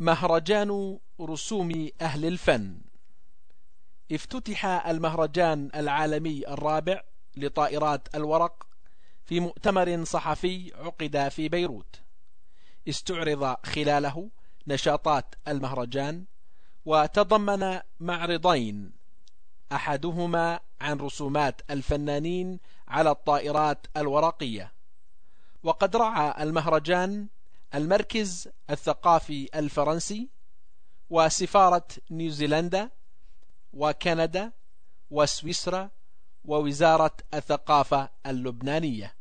مهرجان رسوم أهل الفن. افتتح المهرجان العالمي الرابع لطائرات الورق في مؤتمر صحفي عقد في بيروت. استعرض خلاله نشاطات المهرجان وتضمن معرضين أحدهما عن رسومات الفنانين على الطائرات الورقية. وقد رعى المهرجان المركز الثقافي الفرنسي وسفارة نيوزيلندا وكندا وسويسرا ووزارة الثقافة اللبنانية.